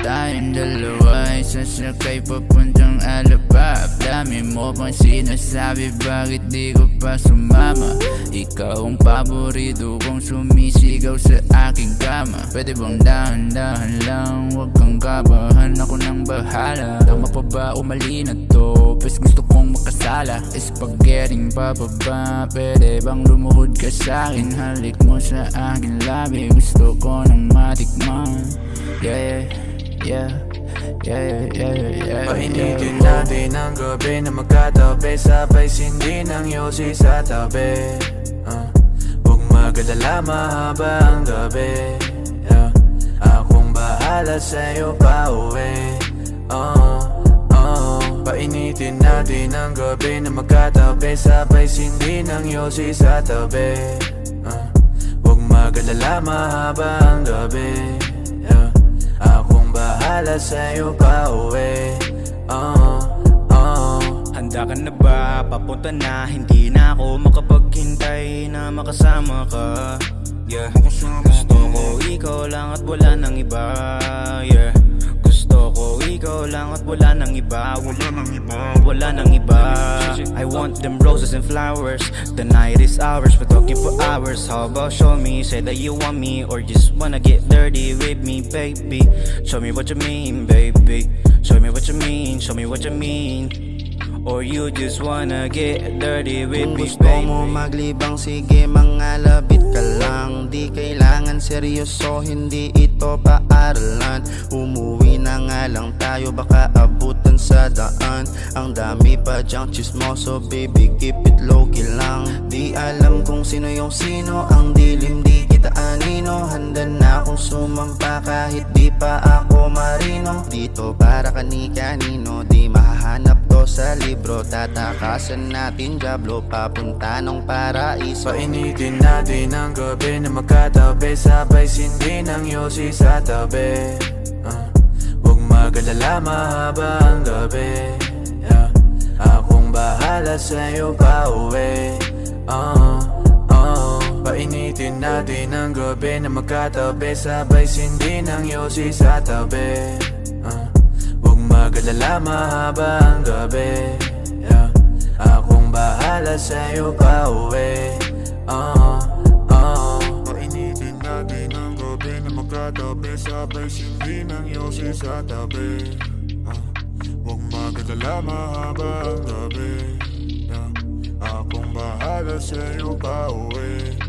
Tayong dalawa ay sasakay papuntang Alabab. Dami mo pang sinasabi bakit di ko pa sumama? Ikaw ang paborito kong sumisigaw sa aking kama. Pwede bang dahan-dahan lang? Huwag kang kabahan ako nang bahala. Tama pa ba o mali na to? Pwes gusto kong makasala. Spaghetting pababa Pwede bang lumuhod ka sa'kin Halik mo sa aking labi. Gusto ko nang matikman gabi na magkatabi Sabay sindi ng yosi sa tabi uh, Huwag magalala mahaba ang gabi yeah. Akong bahala sa'yo pa uwi uh, uh, Painitin natin ang gabi na magkatabi Sabay sindi ng yosi sa tabi uh, Huwag magalala mahaba ang gabi yeah. Akong bahala sa'yo pa uwi uh, uh. Handa ka na ba? Papunta na. Hindi na ako makapaghintay na makasama ka. Yeah. Gusto ko ikaw lang at wala nang iba. Yeah. Gusto ko ikaw lang at wala nang iba. Wala nang iba. Wala nang iba. I want them roses and flowers. The night is ours. We're talking for hours. How about show me? Say that you want me Or just wanna get dirty with me baby. Show me what you mean baby. Show me what you mean. Show me what you mean Or you just wanna get dirty with Kung me, gusto mo baby maglibang sige mga labit ka lang. Di kailangan seryoso hindi ito paaralan. Umuwi na nga lang tayo baka abutan sa daan. Ang dami pa dyang chismoso baby keep it low key lang. Di alam kung sino yung sino ang dilim di kita anino. Handa na akong sumampa kahit di pa ako marino. Dito para kani-kanino sa libro. Tatakasan natin Diablo. Papunta ng paraiso. Painitin natin ang gabi na magkatabi. Sabay sindi ng yosi sa tabi. Uh, Huwag magalala mahaba ang gabi. Yeah. Akong bahala sa'yo pa uwi. Uh, uh. Painitin natin ang gabi na magkatabi. Sabay sindi ng yosi sa tabi. Uh, magalala mahaba ang gabi yeah. Akong bahala sa'yo pa uwi uh, uh. Painitin natin ang gabi na magkatabi Sabay sindi ng yosi sa tabi ah, Huwag magalala mahaba gabi yeah. Akong bahala sa'yo pa uwi